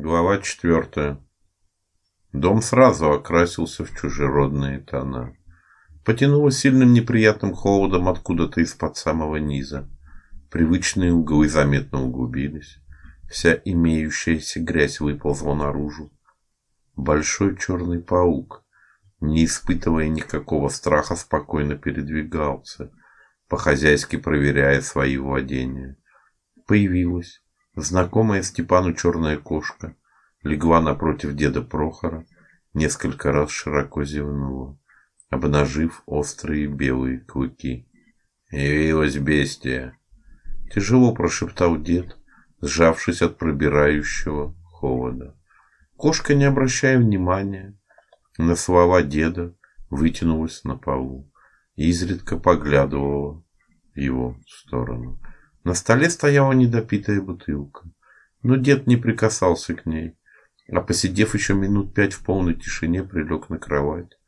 Глава четвертая. Дом сразу окрасился в чужеродные тона. Потянуло сильным неприятным холодом откуда-то из-под самого низа. Привычные углы заметно углубились. Вся имеющаяся грязь выползла наружу. Большой черный паук, не испытывая никакого страха, спокойно передвигался, по-хозяйски проверяя свои владения. Появилась знакомая Степану черная кошка, легла напротив деда Прохора, несколько раз широко зевнула, обнажив острые белые клыки. "Явилась бестия", тяжело прошептал дед, сжавшись от пробирающего холода. Кошка, не обращая внимания на слова деда, вытянулась на полу и изредка поглядывала в его сторону. На столе стояла недопитая бутылка, но дед не прикасался к ней, а посидев еще минут пять в полной тишине, прилег на кровать,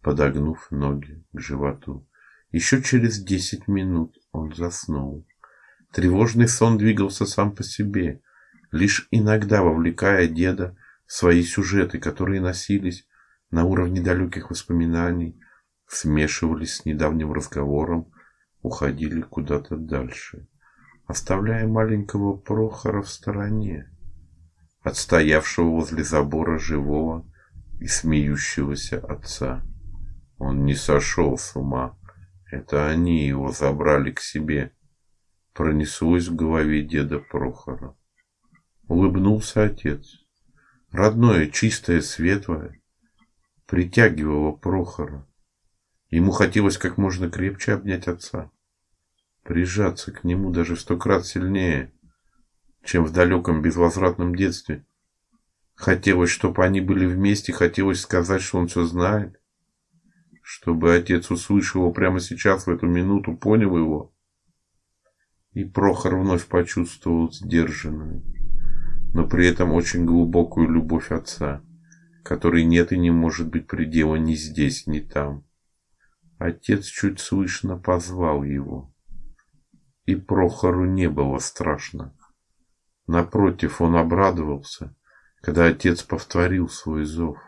подогнув ноги к животу. Еще через десять минут он заснул. Тревожный сон двигался сам по себе, лишь иногда вовлекая деда в свои сюжеты, которые носились на уровне далеких воспоминаний, смешивались с недавним разговором, уходили куда-то дальше, оставляя маленького Прохора в стороне, отстоявшего возле забора живого и смеющегося отца. Он не сошел с ума. Это они его забрали к себе пронеслось в голове деда Прохора. Улыбнулся отец. Родное, чистое, светлое притягивало Прохора. Ему хотелось как можно крепче обнять отца, прижаться к нему даже в сто крат сильнее, чем в далеком безвозвратном детстве. Хотелось, чтобы они были вместе, хотелось сказать, что он все знает, чтобы отец услышал его прямо сейчас в эту минуту, понял его и Прохор вновь почувствовал сдержанную, но при этом очень глубокую любовь отца, которой нет и не может быть предела ни здесь, ни там. Отец чуть слышно позвал его. И Прохору не было страшно. Напротив, он обрадовался, когда отец повторил свой зов.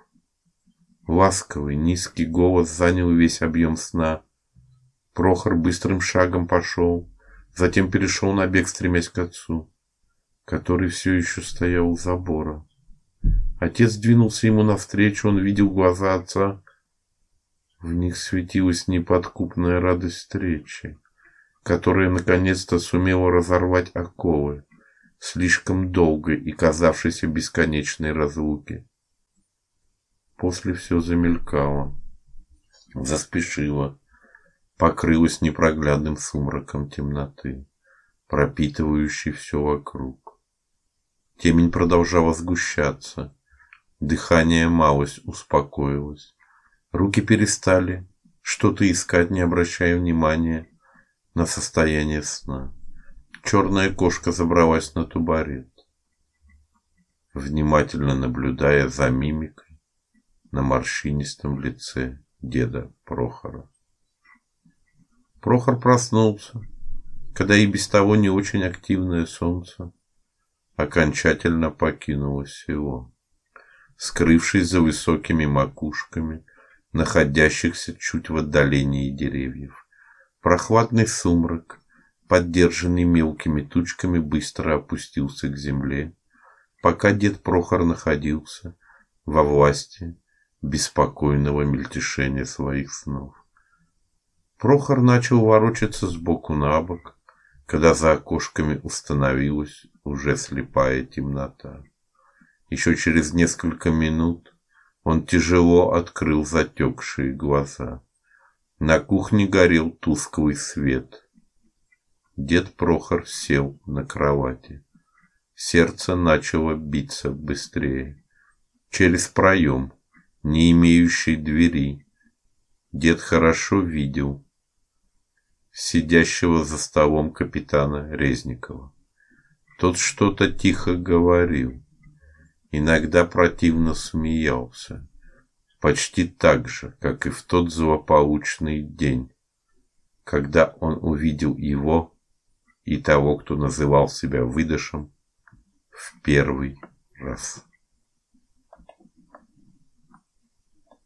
Ласковый, низкий голос занял весь объем сна. Прохор быстрым шагом пошел Затем перешел на бег, стремясь к отцу, который все еще стоял у забора. Отец двинулся ему навстречу, он видел глаза отца. В них светилась неподкупная радость встречи, которая наконец-то сумела разорвать оковы слишком долгой и казавшейся бесконечной разлуки. После все замелькало, заспешило, покрылась непроглядным сумраком темноты, пропитывающей все вокруг. Темень продолжала сгущаться. Дыхание малость успокоилось. Руки перестали что-то искать, не обращая внимания на состояние сна. Черная кошка забралась на тубарет, внимательно наблюдая за мимикой на морщинистом лице деда Прохора. Прохор проснулся, когда и без того не очень активное солнце окончательно покинуло село, скрывшись за высокими макушками находящихся чуть в отдалении деревьев. Прохладный сумрак, поддержанный мелкими тучками, быстро опустился к земле, пока дед Прохор находился во власти беспокойного мельтешения своих снов. Прохор начал ворочаться с боку на бок, когда за окошками установилась уже слепая темнота. Еще через несколько минут он тяжело открыл затекшие глаза. На кухне горел тусклый свет. Дед Прохор сел на кровати. Сердце начало биться быстрее. Через проем, не имеющий двери, дед хорошо видел сидящего за столом капитана Резникова. Тот что-то тихо говорил, иногда противно смеялся, почти так же, как и в тот злополучный день, когда он увидел его и того, кто называл себя выдашем, в первый раз.